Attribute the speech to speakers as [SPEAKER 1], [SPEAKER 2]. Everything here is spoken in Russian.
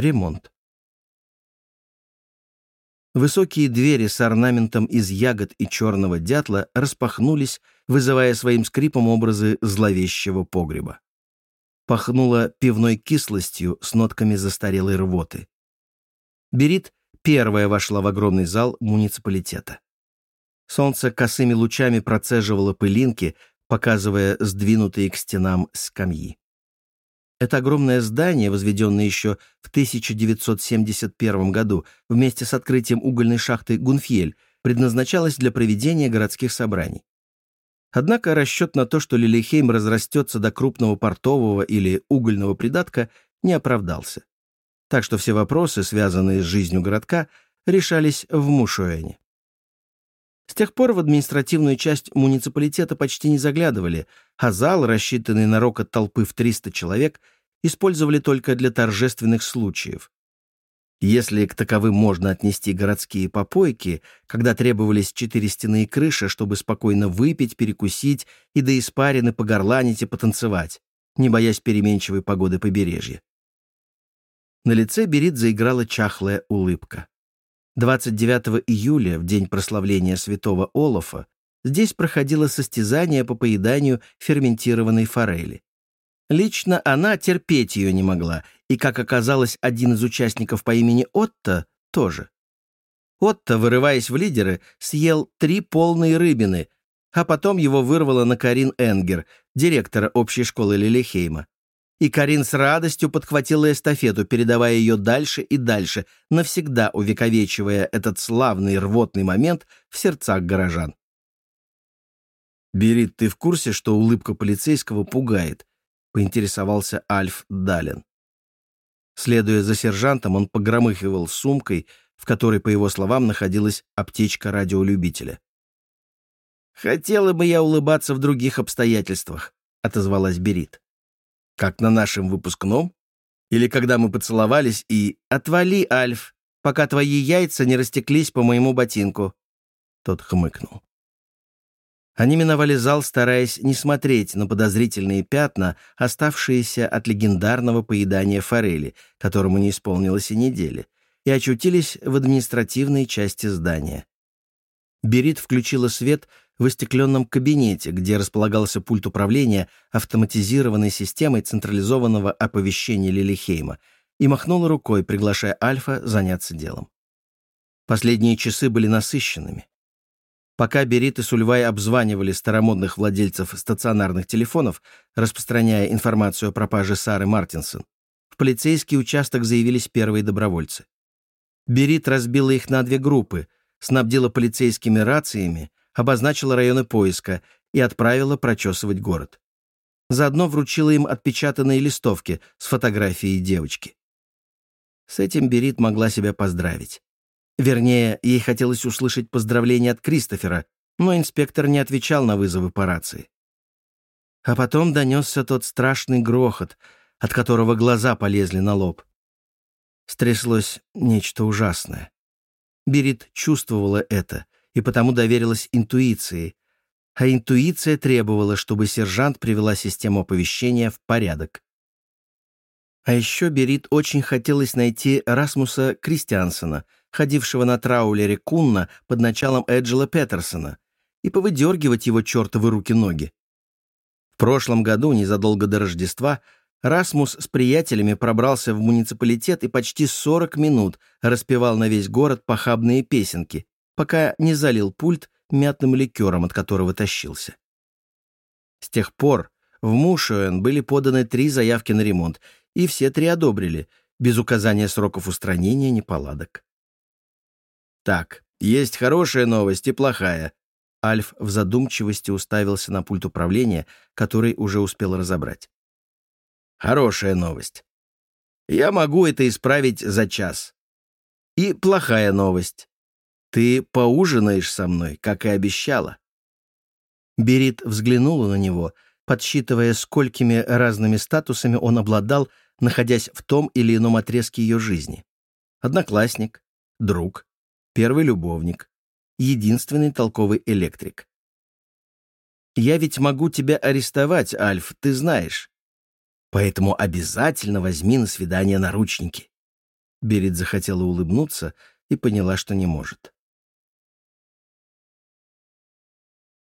[SPEAKER 1] ремонт. Высокие двери с орнаментом из ягод и черного дятла распахнулись, вызывая своим скрипом образы зловещего погреба. Пахнуло пивной кислостью с нотками застарелой рвоты. Берит первая вошла в огромный зал муниципалитета. Солнце косыми лучами процеживало пылинки, показывая сдвинутые к стенам скамьи. Это огромное здание, возведенное еще в 1971 году вместе с открытием угольной шахты Гунфьель, предназначалось для проведения городских собраний. Однако расчет на то, что Лилихейм разрастется до крупного портового или угольного придатка, не оправдался. Так что все вопросы, связанные с жизнью городка, решались в Мушуэне. С тех пор в административную часть муниципалитета почти не заглядывали, а зал, рассчитанный на рокот толпы в 300 человек, использовали только для торжественных случаев. Если к таковым можно отнести городские попойки, когда требовались четыре стены и крыша, чтобы спокойно выпить, перекусить и до испарины погорланить и потанцевать, не боясь переменчивой погоды побережья. На лице Берит заиграла чахлая улыбка. 29 июля, в день прославления святого Олафа, здесь проходило состязание по поеданию ферментированной форели. Лично она терпеть ее не могла, и, как оказалось, один из участников по имени Отто тоже. Отто, вырываясь в лидеры, съел три полные рыбины, а потом его вырвало на Карин Энгер, директора общей школы Лилихейма и Карин с радостью подхватила эстафету, передавая ее дальше и дальше, навсегда увековечивая этот славный рвотный момент в сердцах горожан. «Берит, ты в курсе, что улыбка полицейского пугает?» — поинтересовался Альф Дален. Следуя за сержантом, он погромыхивал сумкой, в которой, по его словам, находилась аптечка радиолюбителя. «Хотела бы я улыбаться в других обстоятельствах», — отозвалась Берит. Как на нашем выпускном? Или когда мы поцеловались и «Отвали, Альф, пока твои яйца не растеклись по моему ботинку». Тот хмыкнул. Они миновали зал, стараясь не смотреть на подозрительные пятна, оставшиеся от легендарного поедания форели, которому не исполнилось и недели, и очутились в административной части здания. Берит включила свет в остекленном кабинете, где располагался пульт управления автоматизированной системой централизованного оповещения Лилихейма, и махнула рукой, приглашая Альфа заняться делом. Последние часы были насыщенными. Пока Берит и Сульвай обзванивали старомодных владельцев стационарных телефонов, распространяя информацию о пропаже Сары Мартинсон, в полицейский участок заявились первые добровольцы. Берит разбила их на две группы, снабдила полицейскими рациями, обозначила районы поиска и отправила прочесывать город. Заодно вручила им отпечатанные листовки с фотографией девочки. С этим Берит могла себя поздравить. Вернее, ей хотелось услышать поздравления от Кристофера, но инспектор не отвечал на вызовы по рации. А потом донесся тот страшный грохот, от которого глаза полезли на лоб. Стряслось нечто ужасное. Берит чувствовала это, и потому доверилась интуиции, а интуиция требовала, чтобы сержант привела систему оповещения в порядок. А еще Берит очень хотелось найти Расмуса Кристиансона, ходившего на траулере Кунна под началом Эджела Петерсона, и повыдергивать его чертовы руки-ноги. В прошлом году, незадолго до Рождества, Расмус с приятелями пробрался в муниципалитет и почти 40 минут распевал на весь город похабные песенки, пока не залил пульт мятным ликером, от которого тащился. С тех пор в Мушуэн были поданы три заявки на ремонт, и все три одобрили, без указания сроков устранения неполадок. Так, есть хорошая новость и плохая. Альф в задумчивости уставился на пульт управления, который уже успел разобрать. Хорошая новость. Я могу это исправить за час. И плохая новость. Ты поужинаешь со мной, как и обещала». Берит взглянула на него, подсчитывая, сколькими разными статусами он обладал, находясь в том или ином отрезке ее жизни. Одноклассник, друг, первый любовник, единственный толковый электрик. «Я ведь могу тебя арестовать, Альф, ты знаешь. Поэтому обязательно возьми на свидание наручники. Берет захотела улыбнуться и поняла, что не может.